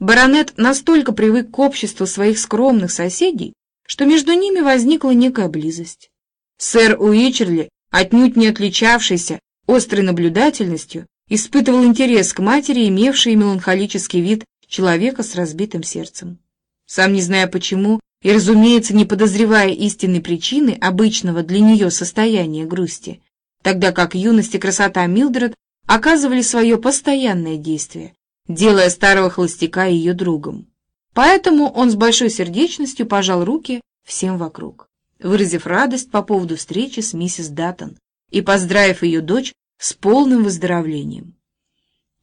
баронет настолько привык к обществу своих скромных соседей, что между ними возникла некая близость. Сэр Уичерли, отнюдь не отличавшийся острой наблюдательностью, испытывал интерес к матери, имевшей меланхолический вид человека с разбитым сердцем. Сам не зная почему, и, разумеется, не подозревая истинной причины обычного для нее состояния грусти, тогда как юность и красота Милдред оказывали свое постоянное действие, делая старого холостяка ее другом. Поэтому он с большой сердечностью пожал руки всем вокруг, выразив радость по поводу встречи с миссис Даттон и поздравив ее дочь с полным выздоровлением.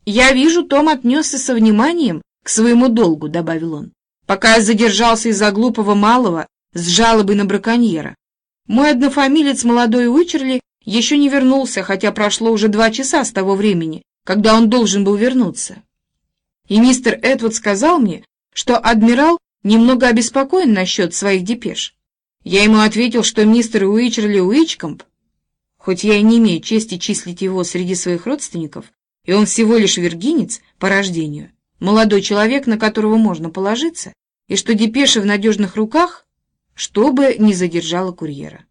«Я вижу, Том отнесся со вниманием к своему долгу», — добавил он, «пока я задержался из-за глупого малого с жалобой на браконьера. Мой однофамилец молодой Уичерли еще не вернулся, хотя прошло уже два часа с того времени, когда он должен был вернуться. И мистер Эдвард сказал мне, что адмирал немного обеспокоен насчет своих депеш. Я ему ответил, что мистер Уичерли Уичкомп, хоть я и не имею чести числить его среди своих родственников, и он всего лишь виргинец по рождению, молодой человек, на которого можно положиться, и что депеши в надежных руках, чтобы не задержала курьера.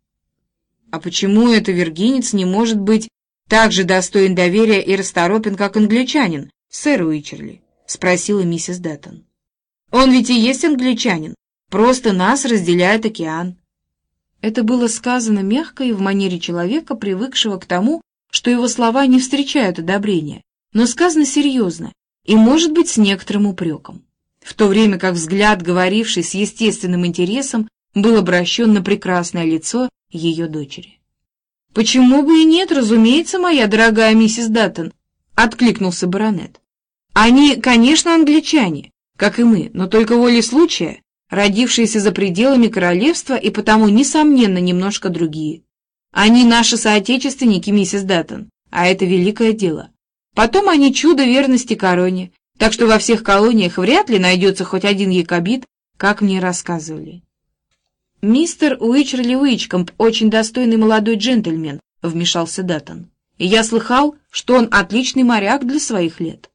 А почему это виргинец не может быть так же достоин доверия и расторопен, как англичанин, сэр Уичерли? — спросила миссис Даттон. «Он ведь и есть англичанин, просто нас разделяет океан». Это было сказано мягко и в манере человека, привыкшего к тому, что его слова не встречают одобрения, но сказано серьезно и, может быть, с некоторым упреком, в то время как взгляд, говоривший с естественным интересом, был обращен на прекрасное лицо ее дочери. «Почему бы и нет, разумеется, моя дорогая миссис Даттон», — откликнулся баронет. «Они, конечно, англичане, как и мы, но только волей случая, родившиеся за пределами королевства и потому, несомненно, немножко другие. Они наши соотечественники, миссис Даттон, а это великое дело. Потом они чудо верности короне, так что во всех колониях вряд ли найдется хоть один якобит, как мне рассказывали. «Мистер Уичерли Уичкомп очень достойный молодой джентльмен», — вмешался Даттон. «И я слыхал, что он отличный моряк для своих лет.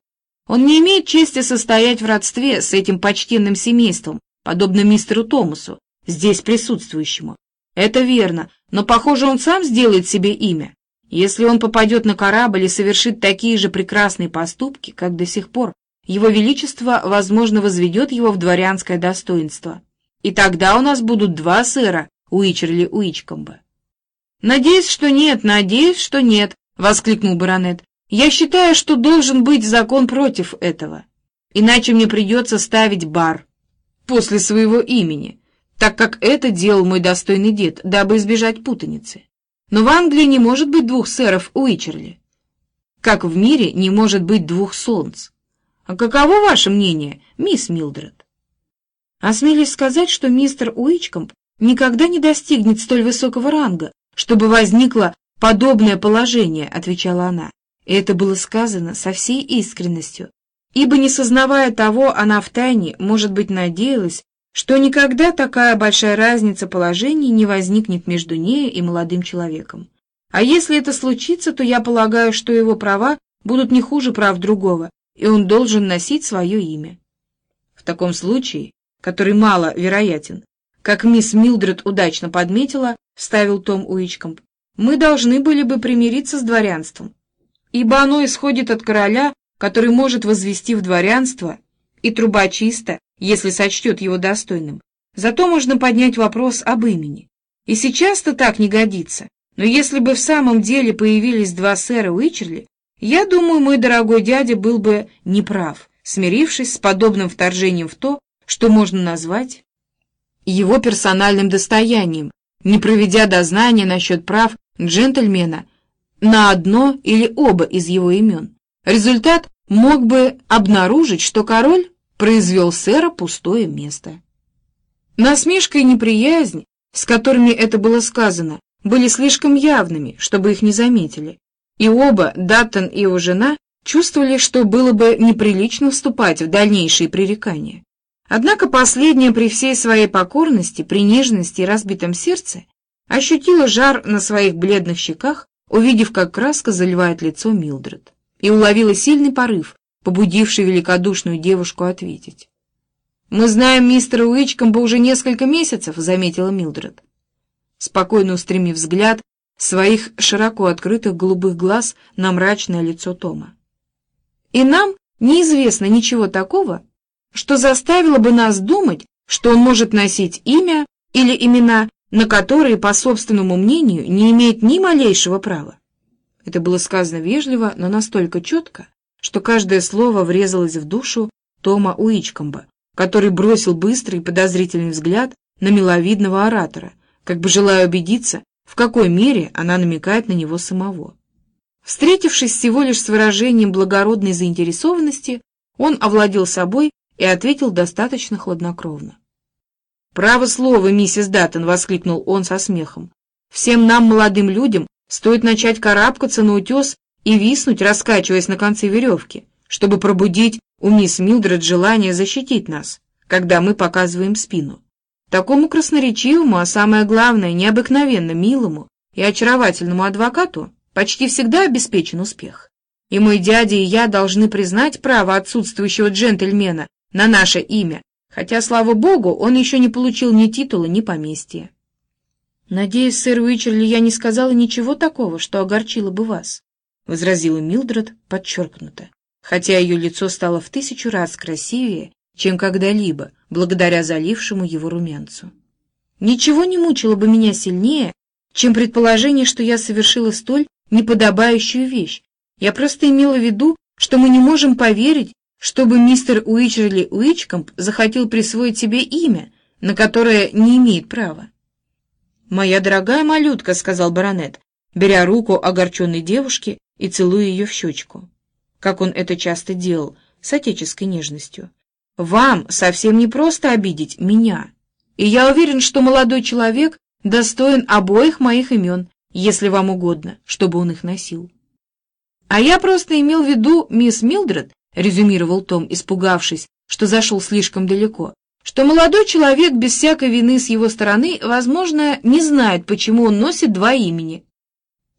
Он не имеет чести состоять в родстве с этим почтенным семейством, подобно мистеру Томасу, здесь присутствующему. Это верно, но, похоже, он сам сделает себе имя. Если он попадет на корабль и совершит такие же прекрасные поступки, как до сих пор, его Величество, возможно, возведет его в дворянское достоинство. И тогда у нас будут два сэра, Уичерли Уичкомба. «Надеюсь, что нет, надеюсь, что нет», — воскликнул баронет. «Я считаю, что должен быть закон против этого. Иначе мне придется ставить бар после своего имени, так как это делал мой достойный дед, дабы избежать путаницы. Но в Англии не может быть двух сэров Уичерли, как в мире не может быть двух солнц. А каково ваше мнение, мисс Милдред?» Осмелюсь сказать, что мистер Уичкомп никогда не достигнет столь высокого ранга, чтобы возникло подобное положение, отвечала она. И это было сказано со всей искренностью, ибо, не сознавая того, она втайне, может быть, надеялась, что никогда такая большая разница положений не возникнет между нею и молодым человеком. А если это случится, то я полагаю, что его права будут не хуже прав другого, и он должен носить свое имя. В таком случае который мало вероятен, как мисс Милдред удачно подметила, вставил Том Уичкомп, мы должны были бы примириться с дворянством, ибо оно исходит от короля, который может возвести в дворянство, и труба чиста, если сочтет его достойным. Зато можно поднять вопрос об имени. И сейчас-то так не годится, но если бы в самом деле появились два сэра Уичерли, я думаю, мой дорогой дядя был бы неправ, смирившись с подобным вторжением в то, что можно назвать его персональным достоянием, не проведя дознания насчет прав джентльмена на одно или оба из его имен. Результат мог бы обнаружить, что король произвел сэра пустое место. Насмешка и неприязнь, с которыми это было сказано, были слишком явными, чтобы их не заметили, и оба, Даттон и его жена, чувствовали, что было бы неприлично вступать в дальнейшие пререкания. Однако последняя при всей своей покорности, при нежности и разбитом сердце ощутила жар на своих бледных щеках, увидев, как краска заливает лицо Милдред, и уловила сильный порыв, побудивший великодушную девушку ответить. «Мы знаем мистера Уичкомба уже несколько месяцев», — заметила Милдред. Спокойно устремив взгляд своих широко открытых голубых глаз на мрачное лицо Тома. «И нам неизвестно ничего такого, что заставило бы нас думать, что он может носить имя или имена, на которые, по собственному мнению, не имеет ни малейшего права. Это было сказано вежливо, но настолько четко, что каждое слово врезалось в душу Тома Уичкомба, который бросил быстрый и подозрительный взгляд на миловидного оратора, как бы желая убедиться, в какой мере она намекает на него самого. Встретившись всего лишь с выражением благородной заинтересованности, он овладел собой и ответил достаточно хладнокровно. «Право слово, миссис Даттон!» — воскликнул он со смехом. «Всем нам, молодым людям, стоит начать карабкаться на утес и виснуть, раскачиваясь на конце веревки, чтобы пробудить у мисс Милдред желание защитить нас, когда мы показываем спину. Такому красноречивому, а самое главное, необыкновенно милому и очаровательному адвокату почти всегда обеспечен успех. И мой дядя и я должны признать право отсутствующего джентльмена на наше имя, хотя, слава богу, он еще не получил ни титула, ни поместья. «Надеюсь, сэр Уичерли, я не сказала ничего такого, что огорчило бы вас», — возразила Милдред подчеркнуто, хотя ее лицо стало в тысячу раз красивее, чем когда-либо, благодаря залившему его румянцу. Ничего не мучило бы меня сильнее, чем предположение, что я совершила столь неподобающую вещь. Я просто имела в виду, что мы не можем поверить, чтобы мистер Уичерли Уичкомп захотел присвоить себе имя, на которое не имеет права. «Моя дорогая малютка», — сказал баронет, беря руку огорченной девушки и целуя ее в щечку, как он это часто делал, с отеческой нежностью. Вам совсем не просто обидеть меня. И я уверен, что молодой человек достоин обоих моих имен, если вам угодно, чтобы он их носил. А я просто имел в виду, мисс Милдред, резюмировал Том, испугавшись, что зашел слишком далеко, что молодой человек без всякой вины с его стороны, возможно, не знает, почему он носит два имени,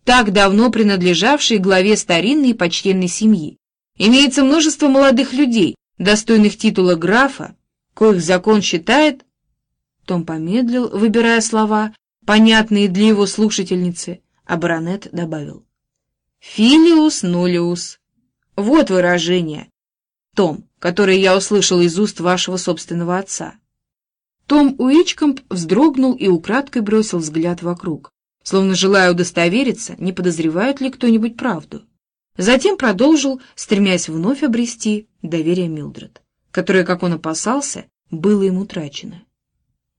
так давно принадлежавшие главе старинной и почтенной семьи. Имеется множество молодых людей, достойных титула графа, коих закон считает... Том помедлил, выбирая слова, понятные для его слушательницы, а баронет добавил. «Филиус нулиус». Вот выражение, Том, которое я услышал из уст вашего собственного отца. Том Уичкомп вздрогнул и украдкой бросил взгляд вокруг, словно желая удостовериться, не подозревает ли кто-нибудь правду. Затем продолжил, стремясь вновь обрести доверие Милдред, которое, как он опасался, было ему утрачено.